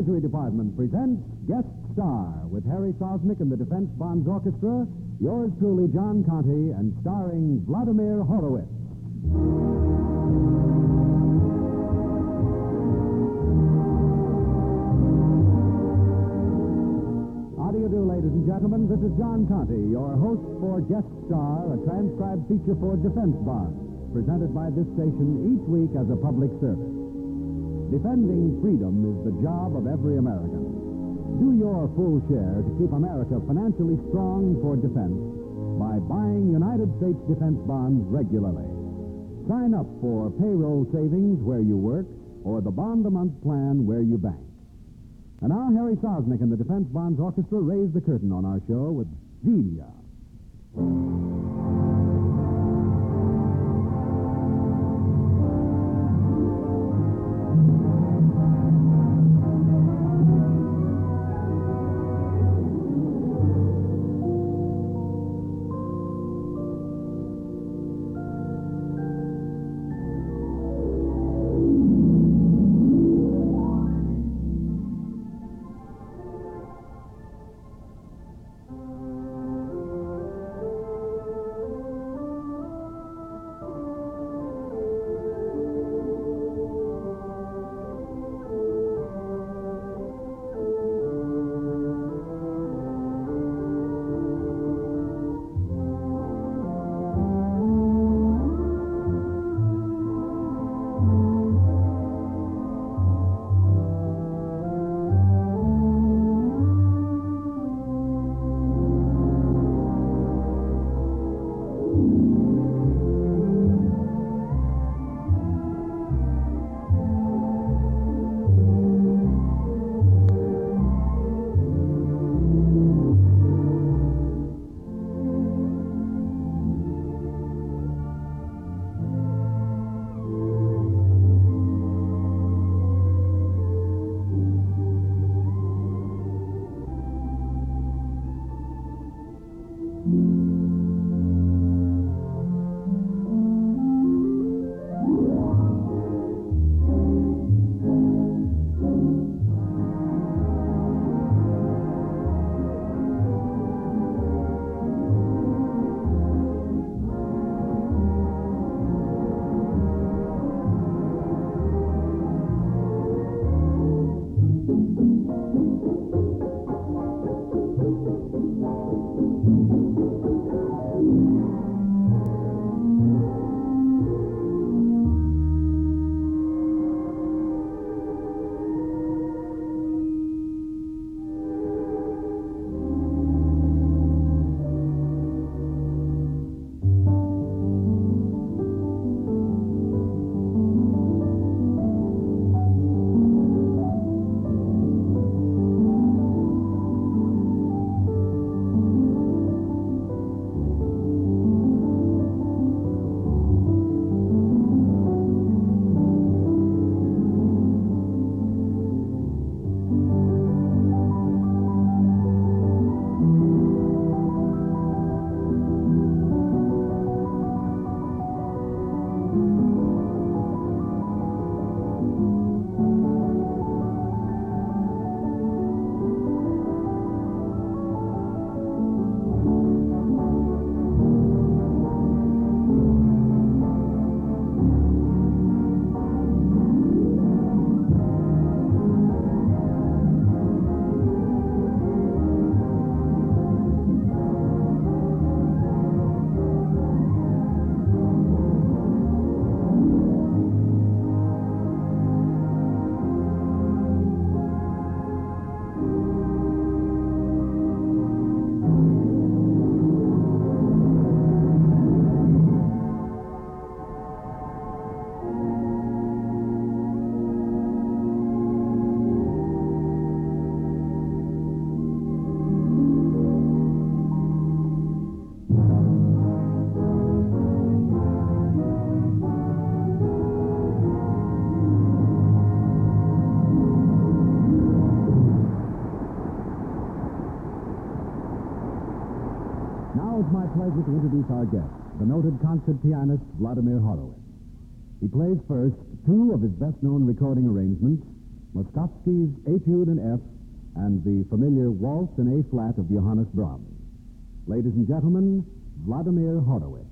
Treasury Department presents Guest Star with Harry Sosnik and the Defense Bonds Orchestra, yours truly, John Conte, and starring Vladimir Horowitz. How do you do, ladies and gentlemen? This is John Conte, your host for Guest Star, a transcribed feature for Defense Bonds, presented by this station each week as a public service. Defending freedom is the job of every American. Do your full share to keep America financially strong for defense by buying United States defense bonds regularly. Sign up for payroll savings where you work or the bond a month plan where you bank. And now Harry Sosnik and the Defense Bonds Orchestra raise the curtain on our show with Delia. Pleasure to introduce our guest, the noted concert pianist Vladimir Horowitz. He plays first two of his best known recording arrangements, Moszkowski's Etude in F, and the familiar Waltz in A flat of Johannes Brahms. Ladies and gentlemen, Vladimir Horowitz.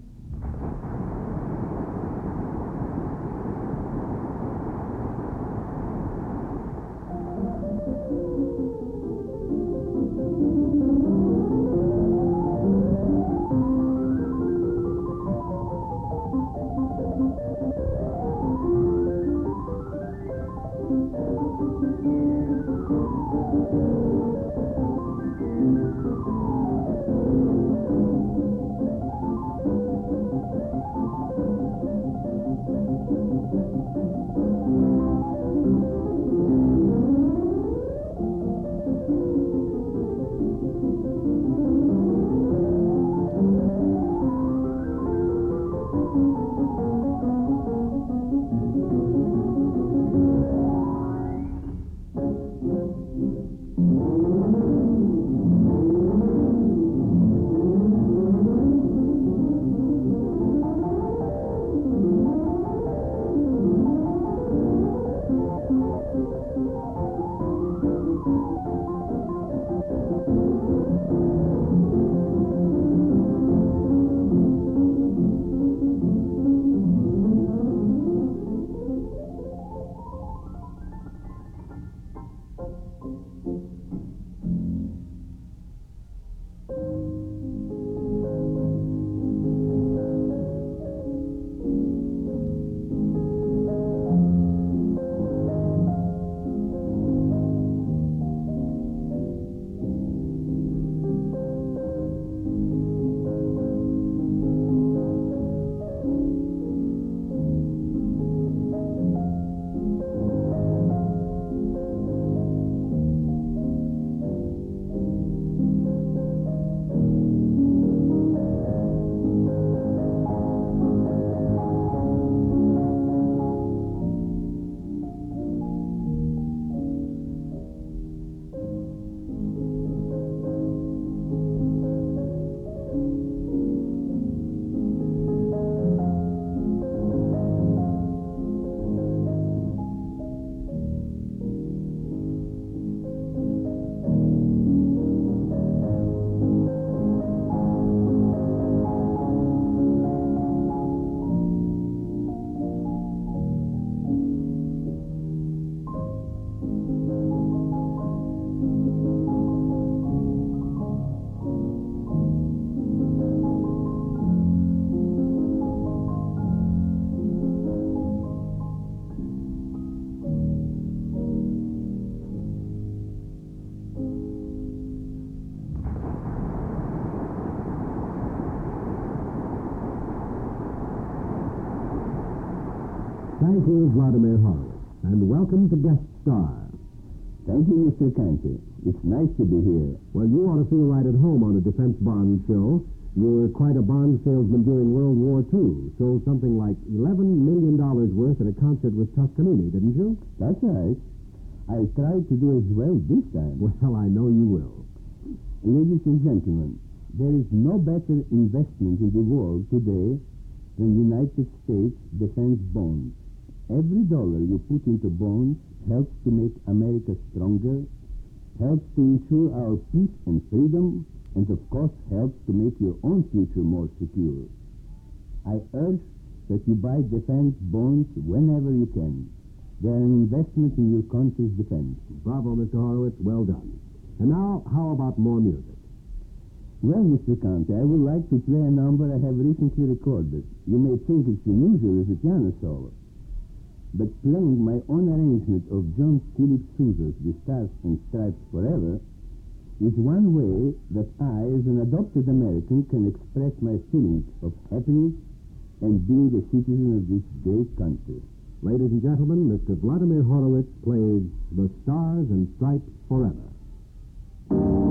Thank you, Vladimir Horowitz, and welcome to Guest Star. Thank you, Mr. Conte. It's nice to be here. Well, you ought to feel right at home on a defense bond show. You were quite a bond salesman during World War II. Sold something like $11 million worth at a concert with Toscanini, didn't you? That's right. I'll try to do as well this time. Well, I know you will. Ladies and gentlemen, there is no better investment in the world today than United States defense bonds. Every dollar you put into bonds helps to make America stronger, helps to ensure our peace and freedom, and of course helps to make your own future more secure. I urge that you buy defense bonds whenever you can. They are an investment in your country's defense. Bravo, Mr. Horowitz. Well done. And now, how about more music? Well, Mr. Conte, I would like to play a number I have recently recorded. You may think it's unusual as a piano solo but playing my own arrangement of John Philip Sousa's The Stars and Stripes Forever is one way that I, as an adopted American, can express my feelings of happiness and being a citizen of this great country. Ladies and gentlemen, Mr. Vladimir Horowitz plays The Stars and Stripes Forever.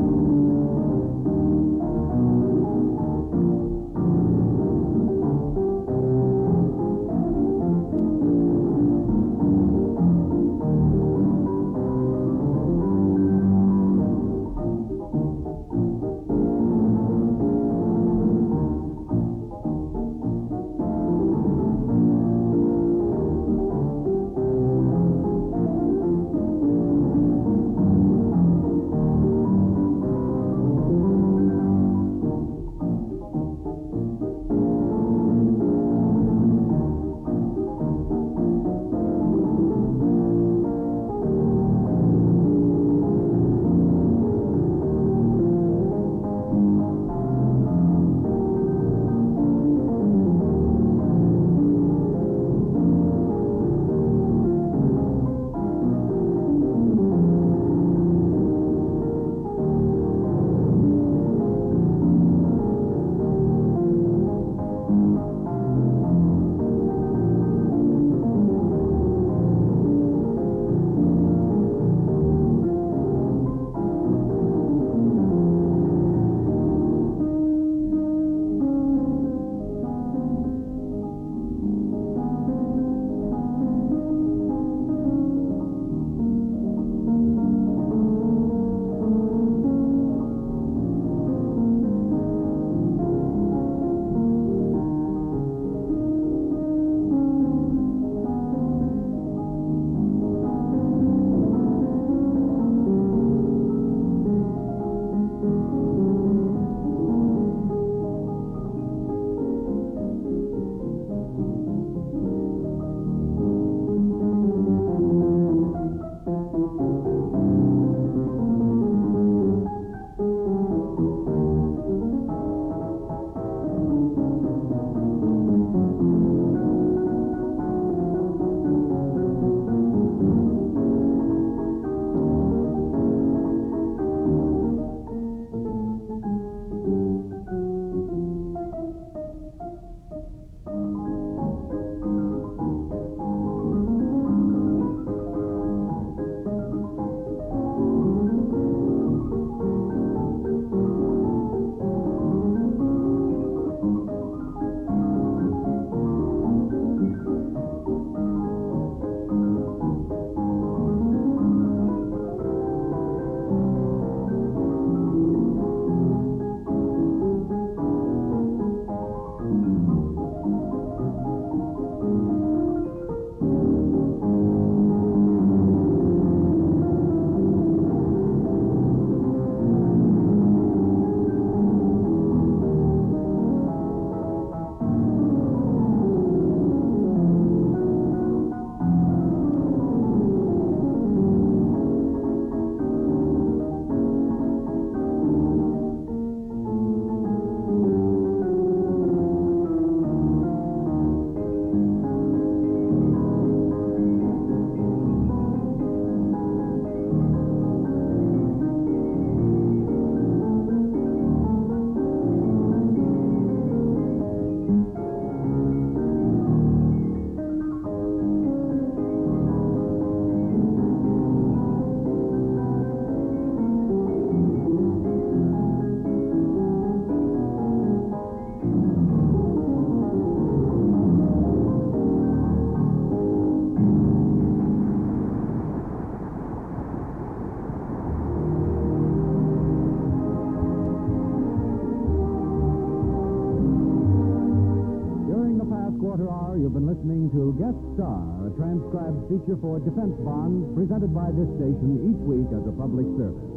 Star, a transcribed feature for defense bonds presented by this station each week as a public service.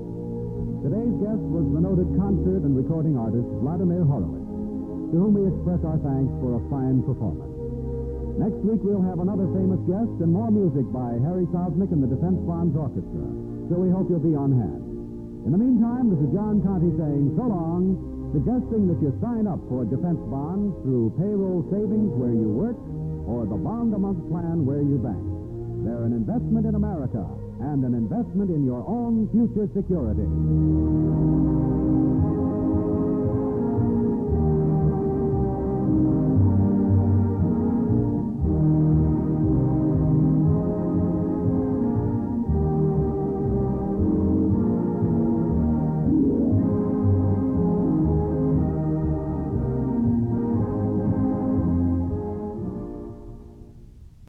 Today's guest was the noted concert and recording artist Vladimir Horowitz, to whom we express our thanks for a fine performance. Next week, we'll have another famous guest and more music by Harry Sosnik and the Defense Bonds Orchestra, so we hope you'll be on hand. In the meantime, this is John Conte saying so long, suggesting that you sign up for defense bonds through payroll savings where you work or the bond a month plan where you bank. They're an investment in America and an investment in your own future security.